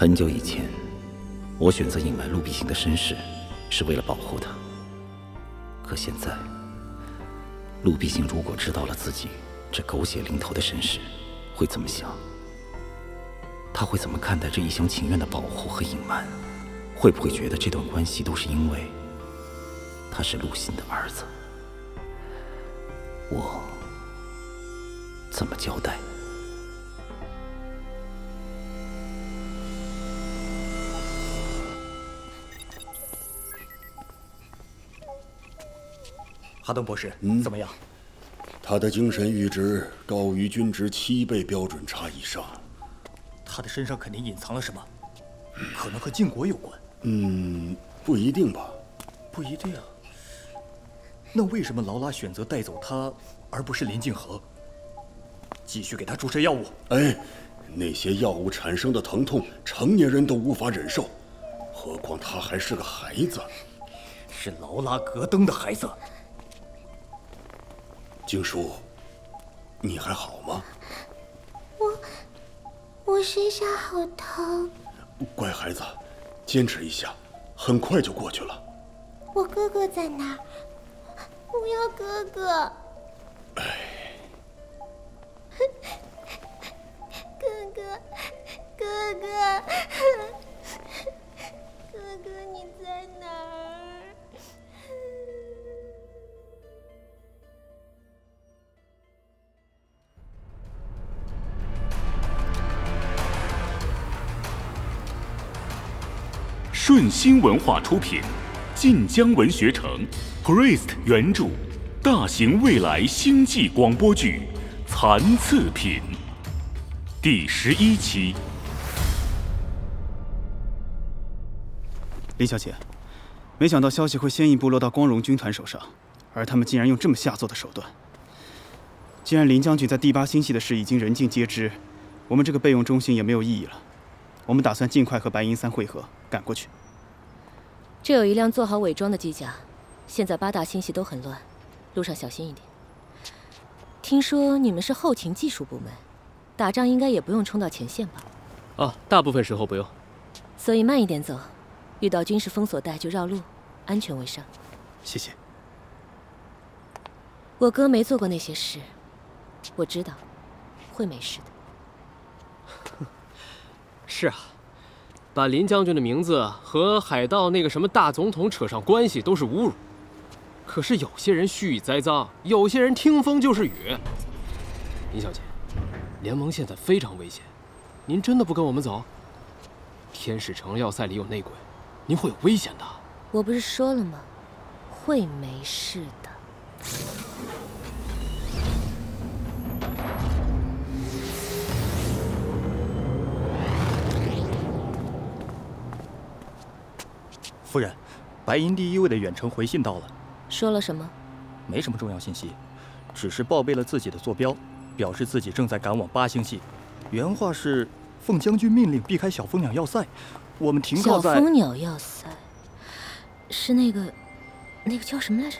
很久以前，我选择隐瞒陆碧行的身世，是为了保护他。可现在，陆碧行如果知道了自己这狗血淋头的身世，会怎么想？他会怎么看待这一厢情愿的保护和隐瞒？会不会觉得这段关系都是因为他是陆信的儿子？我怎么交代？哈登博士，嗯怎么样？他的精神阈值高于均值七倍标准差以上。他的身上肯定隐藏了什么，可能和晋国有关。嗯，不一定吧？不一定。那为什么劳拉选择带走他，而不是林静和？继续给他注射药物。哎，那些药物产生的疼痛，成年人都无法忍受，何况他还是个孩子。是劳拉·格登的孩子。静书，你还好吗？我，我身上好疼。乖孩子，坚持一下，很快就过去了。我哥哥在哪？我要哥哥。哎。哥哥，哥哥，哥哥，你在哪儿？顺心文化出品，晋江文学城，Priest 原著，大型未来星际广播剧《残次品》第十一期。林小姐，没想到消息会先一步落到光荣军团手上，而他们竟然用这么下作的手段。既然林将军在第八星系的事已经人尽皆知，我们这个备用中心也没有意义了。我们打算尽快和白银三会合，赶过去。这有一辆做好伪装的机甲，现在八大星系都很乱，路上小心一点。听说你们是后勤技术部门，打仗应该也不用冲到前线吧？哦，大部分时候不用。所以慢一点走，遇到军事封锁带就绕路，安全为上。谢谢。我哥没做过那些事，我知道，会没事的。是啊，把林将军的名字和海盗那个什么大总统扯上关系都是侮辱。可是有些人蓄意栽赃，有些人听风就是雨。林小姐，联盟现在非常危险，您真的不跟我们走？天使城要塞里有内鬼，您会有危险的。我不是说了吗？会没事的。夫人，白银第一位的远程回信到了，说了什么？没什么重要信息，只是报备了自己的坐标，表示自己正在赶往八星系。原话是：奉将军命令避开小蜂鸟要塞，我们停靠在。小蜂鸟要塞，是那个，那个叫什么来着？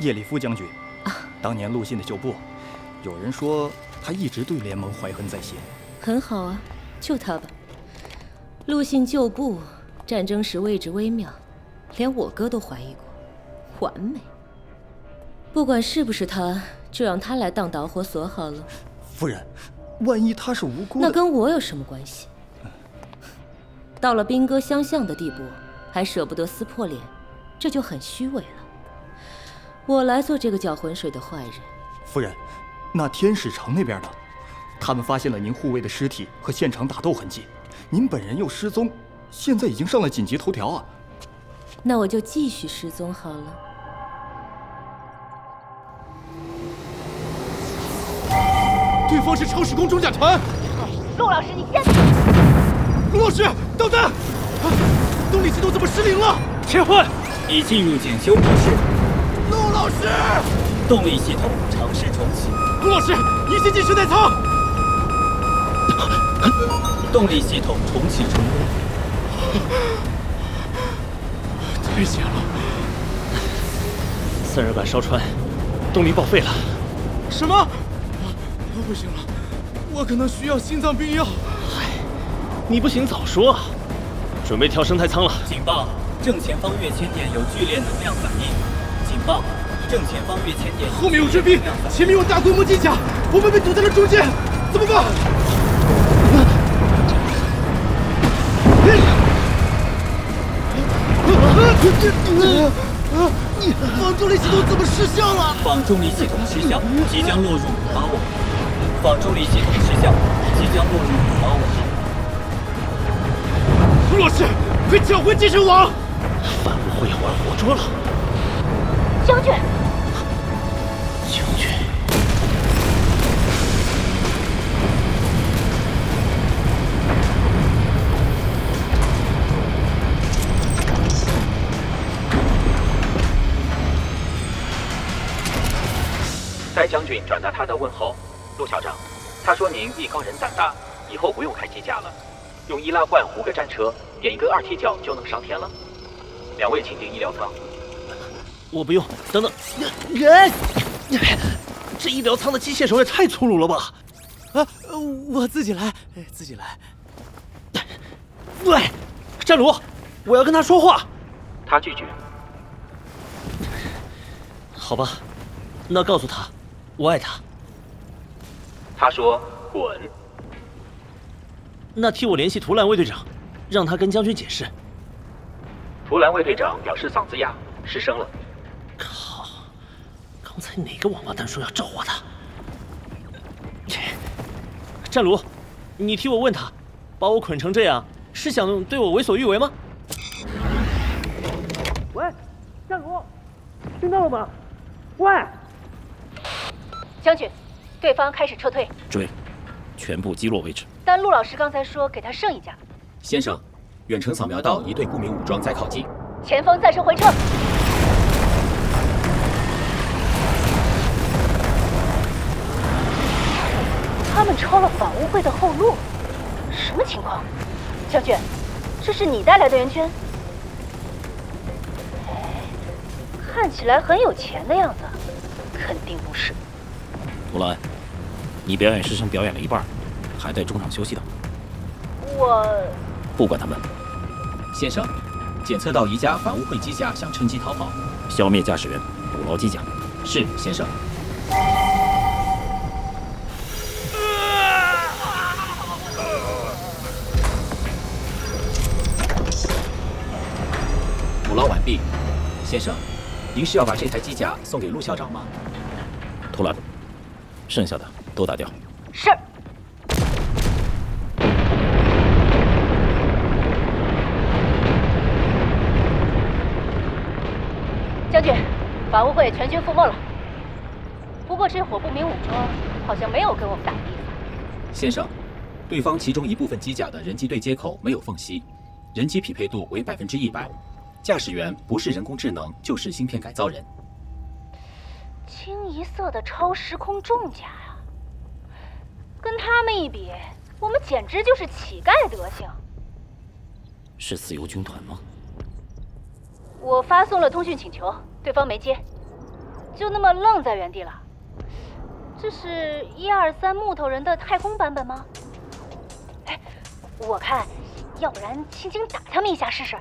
叶里夫将军啊，当年陆信的旧部，有人说他一直对联盟怀恨在心。很好啊，就他吧。陆信旧部，战争时位置微妙。连我哥都怀疑过，完美。不管是不是他，就让他来当导火索好了。夫人，万一他是无辜的，那跟我有什么关系？到了兵戈相向的地步，还舍不得撕破脸，这就很虚伪了。我来做这个搅浑水的坏人。夫人，那天使城那边呢？他们发现了您护卫的尸体和现场打斗痕迹，您本人又失踪，现在已经上了紧急头条啊！那我就继续失踪好了。对方是超时空装甲团。陆老师，你先。陆老师，导弹！动力系统怎么失灵了？切换，已进入检修模式。陆老师，动力系统尝试重启。陆老师，你先进时代舱。动力系统重启成功。危险了！散热板烧穿，动力报废了。什么？不行了，我可能需要心脏病药。嗨，你不行早说啊！准备跳生态舱了。警报！正前方跃迁点有剧烈能量反应。警报！正前方跃迁点后面有追兵，前面有大规模机甲，我们被堵在了中间，怎么办？防重力系统怎么失效了？防重力系统失效，即将落入五毛网。防重力系统失效，即将落入五毛网。陆老师，快抢回继承网！反乌会要玩活捉了。将军，戴将军转达他的问候。陆校长，他说您艺高人胆大，以后不用开机甲了，用易拉罐糊个战车，点一根二踢脚就能上天了。两位请进医疗舱。我不用。等等，人，这医疗舱的机械手也太粗鲁了吧！啊，我自己来，自己来。喂，战卢，我要跟他说话。他拒绝。好吧，那告诉他，我爱他。他说滚。那替我联系图兰卫队长，让他跟将军解释。图兰卫队长表示嗓子哑，失声了。靠！刚才哪个王八蛋说要召唤他？战卢，你替我问他，把我捆成这样，是想对我为所欲为吗？喂，战卢，听到了吗？喂，将军，对方开始撤退，追，全部击落为止。但陆老师刚才说给他剩一架。先生，远程扫描到一队不明武装在靠近，前方暂时回撤。他们抄了法务会的后路，什么情况？将军，这是你带来的圆圈？看起来很有钱的样子，肯定不是。图兰，你表演师生表演了一半，还在中场休息的。我不管他们。先生，检测到一架反污秽机甲想趁机逃跑，消灭驾驶员，捕捞机甲。是，先生。捕捞完毕，先生，您是要把这台机甲送给陆校长吗？图兰，剩下的都打掉。是。将军，法务会全军覆没了。不过这伙不明武装好像没有跟我们打的意思。先生，对方其中一部分机甲的人机对接口没有缝隙，人机匹配度为百分之一百，驾驶员不是人工智能就是芯片改造人。清一色的超时空重甲啊！跟他们一比，我们简直就是乞丐德行。是自由军团吗？我发送了通讯请求，对方没接，就那么愣在原地了。这是一二三木头人的太空版本吗？哎，我看，要不然轻轻打他们一下试试。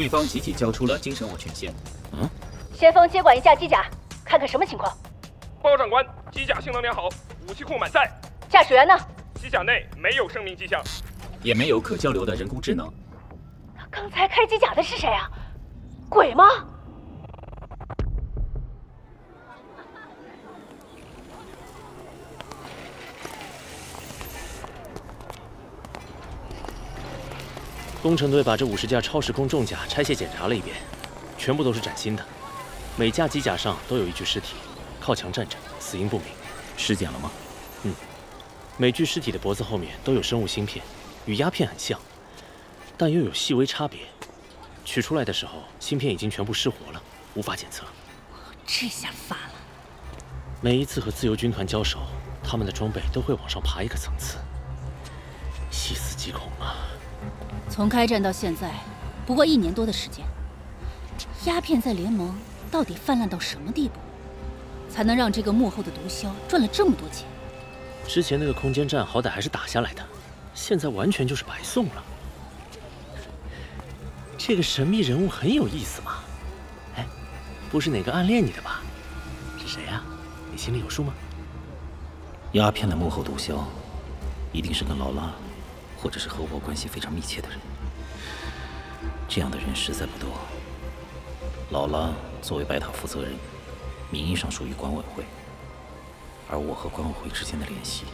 对方集体交出了精神我权限。嗯。先锋接管一架机甲，看看什么情况。报告长官，机甲性能良好，武器库满载。驾驶员呢？机甲内没有生命迹象，也没有可交流的人工智能。刚才开机甲的是谁啊？鬼吗？工程队把这五十架超时空重甲拆卸检查了一遍，全部都是崭新的，每架机甲上都有一具尸体，靠墙站着，死因不明。尸检了吗？嗯，每具尸体的脖子后面都有生物芯片，与鸦片很像，但又有细微差别。取出来的时候，芯片已经全部失活了，无法检测。这下发了！每一次和自由军团交手，他们的装备都会往上爬一个层次，细思极恐啊！从开战到现在，不过一年多的时间，鸦片在联盟到底泛滥到什么地步？才能让这个幕后的毒枭赚了这么多钱？之前那个空间站好歹还是打下来的，现在完全就是白送了。这个神秘人物很有意思嘛？哎，不是哪个暗恋你的吧？是谁呀？你心里有数吗？鸦片的幕后毒枭，一定是跟劳拉，或者是和我关系非常密切的人。这样的人实在不多。劳拉作为白塔负责人，名义上属于管委会，而我和管委会之间的联系，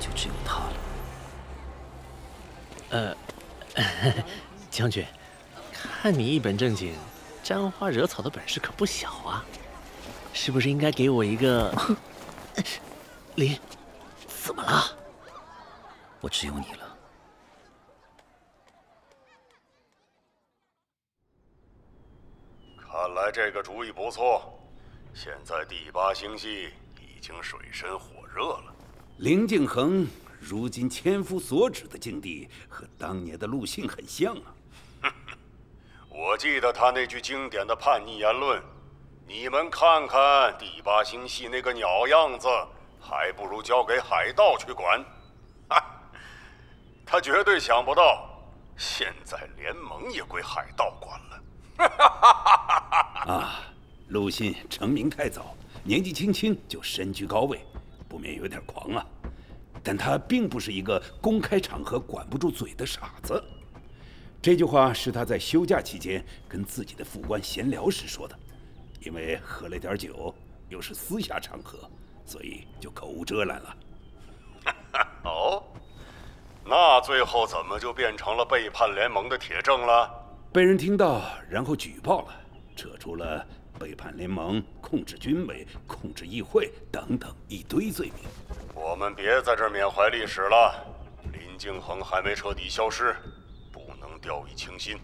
就只有他了。呃，将军，看你一本正经，沾花惹草的本事可不小啊，是不是应该给我一个？林，怎么了？我只有你了。看来这个主意不错。现在第八星系已经水深火热了。林敬恒如今千夫所指的境地，和当年的陆逊很像啊。我记得他那句经典的叛逆言论：“你们看看第八星系那个鸟样子，还不如交给海盗去管。”哈，他绝对想不到，现在联盟也归海盗管了。啊，陆逊成名太早，年纪轻轻就身居高位，不免有点狂啊。但他并不是一个公开场合管不住嘴的傻子。这句话是他在休假期间跟自己的副官闲聊时说的，因为喝了点酒，又是私下场合，所以就口无遮拦了。哦，那最后怎么就变成了背叛联盟的铁证了？被人听到，然后举报了，扯出了背叛联盟、控制军委、控制议会等等一堆罪名。我们别在这缅怀历史了，林敬恒还没彻底消失，不能掉以轻心。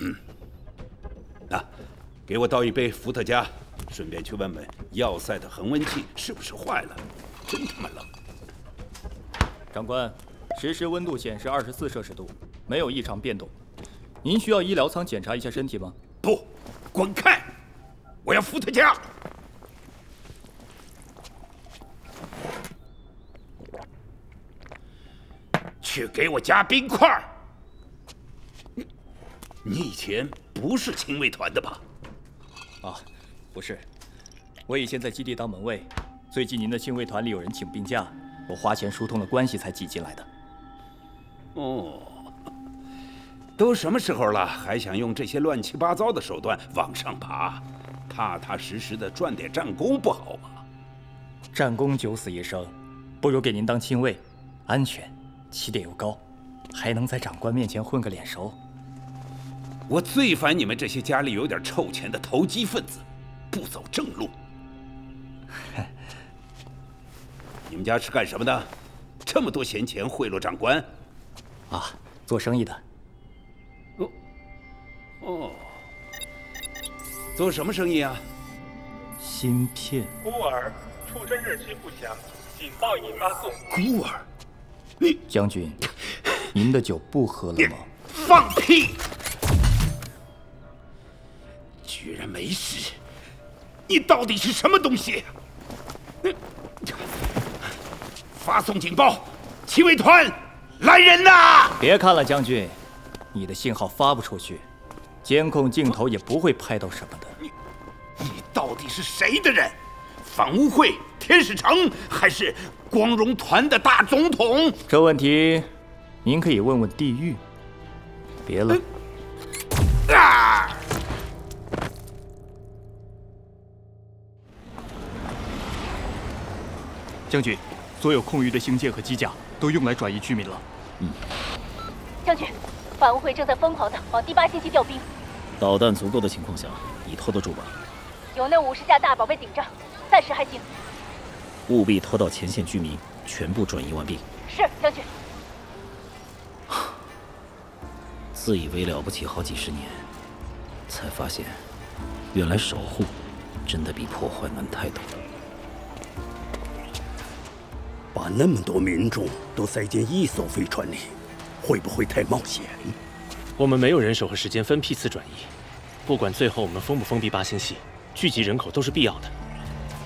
嗯，那，给我倒一杯伏特加，顺便去问问要塞的恒温器是不是坏了，真他妈冷。长官，实时温度显示二十四摄氏度。没有异常变动，您需要医疗舱检查一下身体吗？不，滚开！我要伏特加。去给我加冰块。你，你以前不是亲卫团的吧？啊，不是，我以前在基地当门卫。最近您的亲卫团里有人请病假，我花钱疏通了关系才挤进来的。哦。都什么时候了，还想用这些乱七八糟的手段往上爬？踏踏实实的赚点战功不好吗？战功九死一生，不如给您当亲卫，安全，起点又高，还能在长官面前混个脸熟。我最烦你们这些家里有点臭钱的投机分子，不走正路。你们家是干什么的？这么多闲钱贿赂长官？啊，做生意的。哦，哦做什么生意啊？芯片。孤儿，出生日期不详，警报已发送。孤儿，你将军，您的酒不喝了吗？放屁！居然没事！你到底是什么东西？发送警报！七卫团来人呐！别看了，将军，你的信号发不出去。监控镜头也不会拍到什么的。你，你到底是谁的人？反污会、天使城，还是光荣团的大总统？这问题，您可以问问地狱。别了。啊！将军，所有空余的星舰和机甲都用来转移居民了。嗯。将军。反乌会正在疯狂的往第八星系调兵，导弹足够的情况下，你拖得住吧？有那五十架大宝贝顶着，暂时还行。务必拖到前线居民全部转移完毕。是，将军。自以为了不起好几十年，才发现，原来守护真的比破坏难太多。把那么多民众都塞进一艘飞船里。会不会太冒险？我们没有人手和时间分批次转移，不管最后我们封不封闭八星系，聚集人口都是必要的。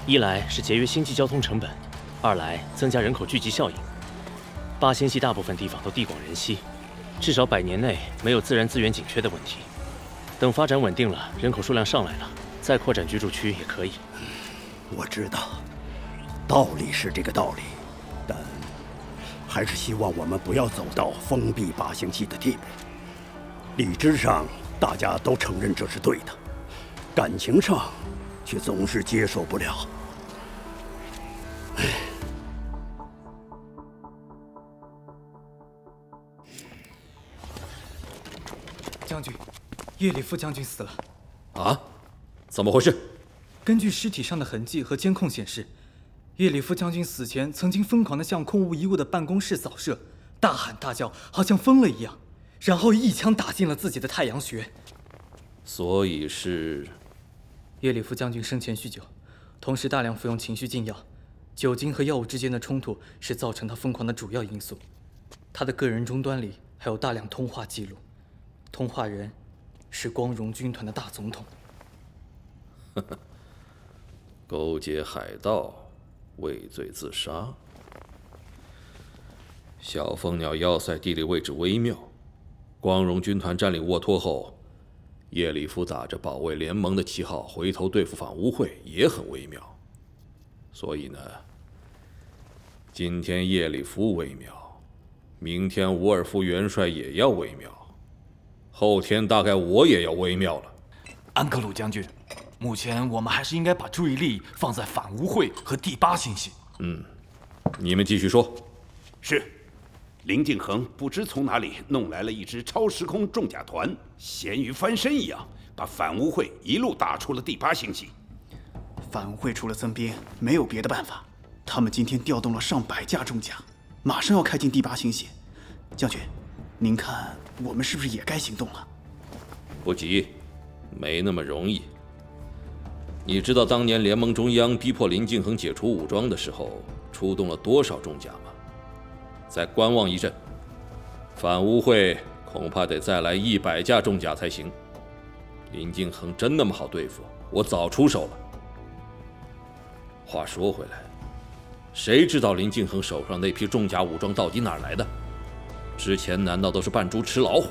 一来是节约星际交通成本，二来增加人口聚集效应。八星系大部分地方都地广人稀，至少百年内没有自然资源紧缺的问题。等发展稳定了，人口数量上来了，再扩展居住区也可以。我知道，道理是这个道理，但还是希望我们不要走到封闭八星系的地步。理智上大家都承认这是对的，感情上却总是接受不了。唉。将军，叶里夫将军死了。啊？怎么回事？根据尸体上的痕迹和监控显示，叶里夫将军死前曾经疯狂地向空无一物的办公室扫射，大喊大叫，好像疯了一样，然后一枪打进了自己的太阳穴。所以是叶里夫将军生前酗酒，同时大量服用情绪禁药，酒精和药物之间的冲突是造成他疯狂的主要因素。他的个人终端里还有大量通话记录。通话人是光荣军团的大总统。呵 呵勾结海盗，畏罪自杀。小蜂鸟要塞地理位置微妙，光荣军团占领沃托后，叶里夫打着保卫联盟的旗号回头对付反乌会也很微妙。所以呢，今天叶里夫微妙，明天伍尔夫元帅也要微妙。后天大概我也要微妙了，安克鲁将军。目前我们还是应该把注意力放在反污会和第八星系。嗯，你们继续说。是，林敬恒不知从哪里弄来了一支超时空重甲团，咸鱼翻身一样把反污会一路打出了第八星系。反污会除了增兵，没有别的办法。他们今天调动了上百架重甲，马上要开进第八星系。将军，您看。我们是不是也该行动了？不急，没那么容易。你知道当年联盟中央逼迫林敬恒解除武装的时候，出动了多少重甲吗？再观望一阵，反污会恐怕得再来一百架重甲才行。林敬恒真那么好对付？我早出手了。话说回来，谁知道林敬恒手上那批重甲武装到底哪来的？之前难道都是扮猪吃老虎？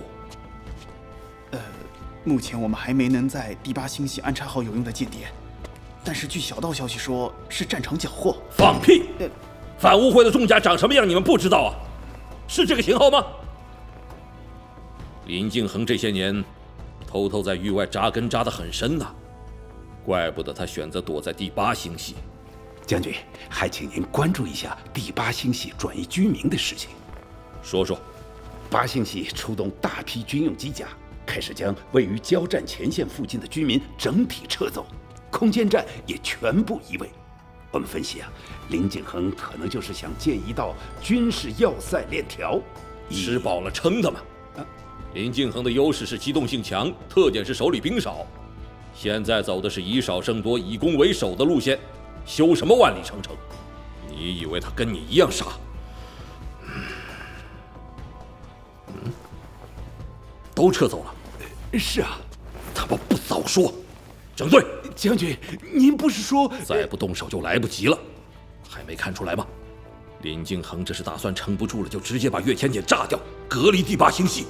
呃，目前我们还没能在第八星系安插好有用的间谍，但是据小道消息说，是战场缴获。放屁！反污会的重甲长什么样，你们不知道啊？是这个型号吗？林敬恒这些年偷偷在域外扎根扎得很深呐，怪不得他选择躲在第八星系。将军，还请您关注一下第八星系转移居民的事情。说说。八星系出动大批军用机甲，开始将位于交战前线附近的居民整体撤走，空间站也全部移位。我们分析啊，林敬恒可能就是想建一道军事要塞链条，吃饱了撑的嘛。林敬恒的优势是机动性强，特点是手里兵少，现在走的是以少胜多、以攻为守的路线，修什么万里长城？你以为他跟你一样傻？嗯都撤走了，是啊，他们不早说，整队。将军，您不是说再不动手就来不及了？还没看出来吗？林敬恒这是打算撑不住了，就直接把岳千点炸掉，隔离第八星系。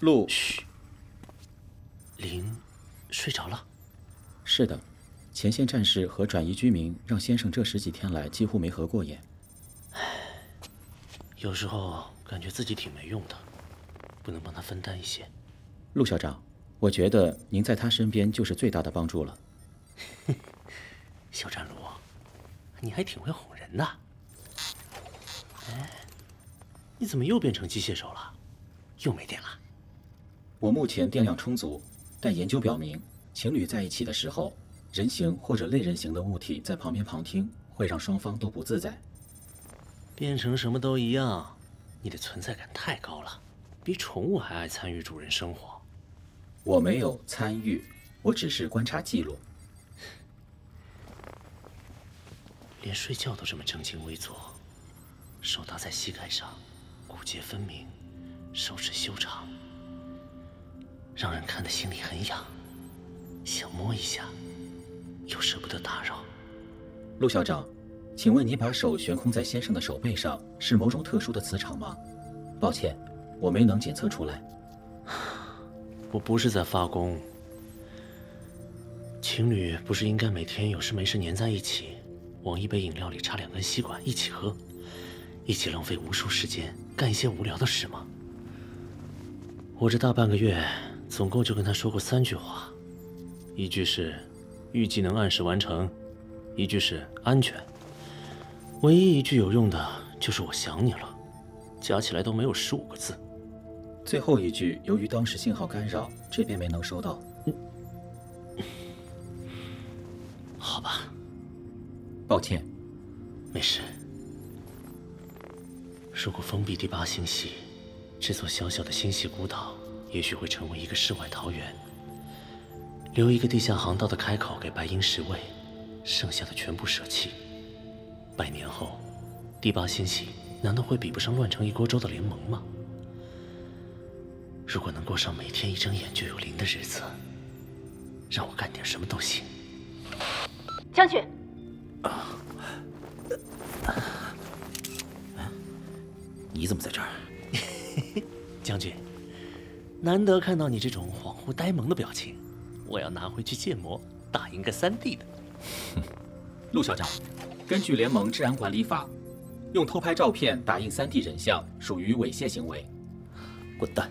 陆，嘘。林，睡着了。是的，前线战士和转移居民让先生这十几天来几乎没合过眼。唉，有时候感觉自己挺没用的，不能帮他分担一些。陆校长，我觉得您在他身边就是最大的帮助了。小战卢，你还挺会哄人的。哎，你怎么又变成机械手了？又没电了？我目前电量充足，但研究表明。情侣在一起的时候，人形或者类人形的物体在旁边旁听，会让双方都不自在。变成什么都一样，你的存在感太高了，比宠物还爱参与主人生活。我没有参与，我只是观察记录。连睡觉都这么正襟危坐。手搭在膝盖上，骨节分明，手指修长，让人看得心里很痒，想摸一下，又舍不得打扰。陆校长，请问你把手悬空在先生的手背上，是某种特殊的磁场吗？抱歉，我没能检测出来。我不是在发功。情侣不是应该每天有事没事粘在一起，往一杯饮料里插两根吸管一起喝，一起浪费无数时间干一些无聊的事吗？我这大半个月，总共就跟他说过三句话，一句是预计能按时完成，一句是安全，唯一一句有用的就是我想你了，加起来都没有十五个字。最后一句，由于当时信号干扰，这边没能收到。好吧，抱歉，没事。如果封闭第八星系，这座小小的星系孤岛，也许会成为一个世外桃源，留一个地下航道的开口给白银十卫，剩下的全部舍弃。百年后，第八星系难道会比不上乱成一锅粥的联盟吗？如果能过上每天一睁眼就有灵的日子，让我干点什么都行。将军，你怎么在这儿？将军，难得看到你这种恍惚呆萌的表情，我要拿回去建模，打印个三 D 的。陆校长，根据联盟治安管理法，用偷拍照片打印三 D 人像属于猥亵行为。滚蛋！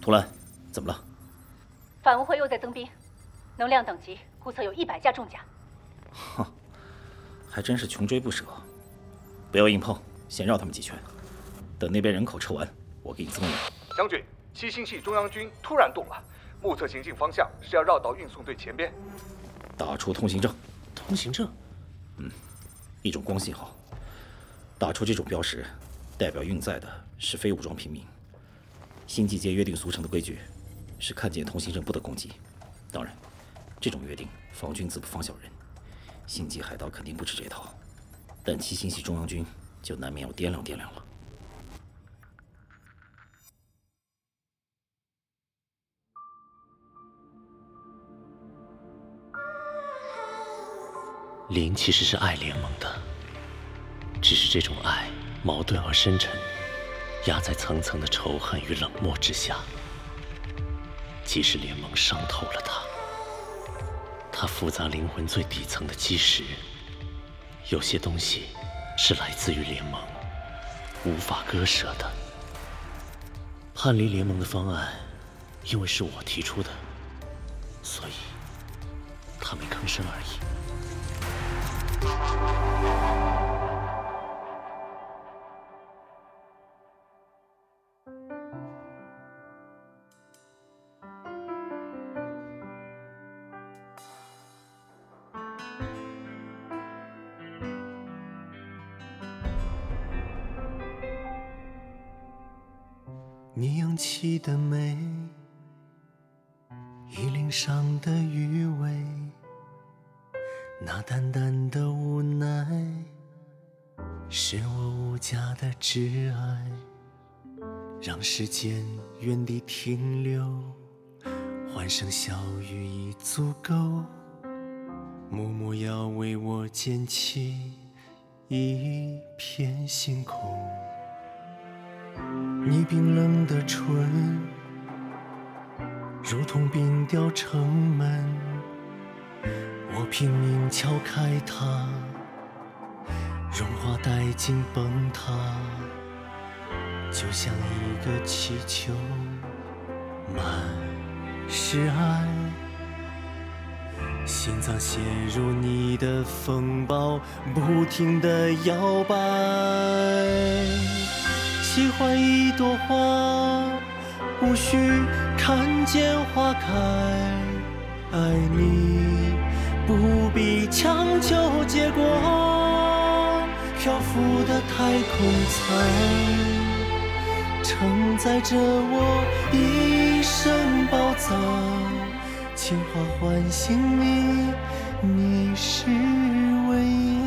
图兰，怎么了？反乌会又在增兵，能量等级估测有一百架重甲。哼，还真是穷追不舍。不要硬碰，先绕他们几圈。等那边人口撤完，我给你增援。将军，七星系中央军突然动了，目测行进方向是要绕到运送队前边。打出通行证。通行证？嗯，一种光信号。打出这种标识，代表运载的是非武装平民。星际界约定俗成的规矩，是看见通行证不得攻击。当然，这种约定防君子不防小人。星际海盗肯定不吃这套，但七星系中央军就难免要掂量掂量了。灵其实是爱联盟的，只是这种爱矛盾而深沉，压在层层的仇恨与冷漠之下。即使联盟伤透了他，他复杂灵魂最底层的基石，有些东西是来自于联盟，无法割舍的。叛离联盟的方案，因为是我提出的，所以他没吭声而已。你扬起的眉，衣领上的余味，那淡淡的家的挚爱。让时间原地停留，欢声笑语已足够，默默要为我捡起一片星空。你冰冷的唇，如同冰雕城门，我拼命敲开它，融化殆尽崩塌，就像一个气球，满是爱，心脏陷入你的风暴，不停地摇摆。喜欢一朵花，无需看见花开。爱你不必强求结果。漂浮的太空舱，承载着我一生宝藏。情话唤醒你，你是唯一。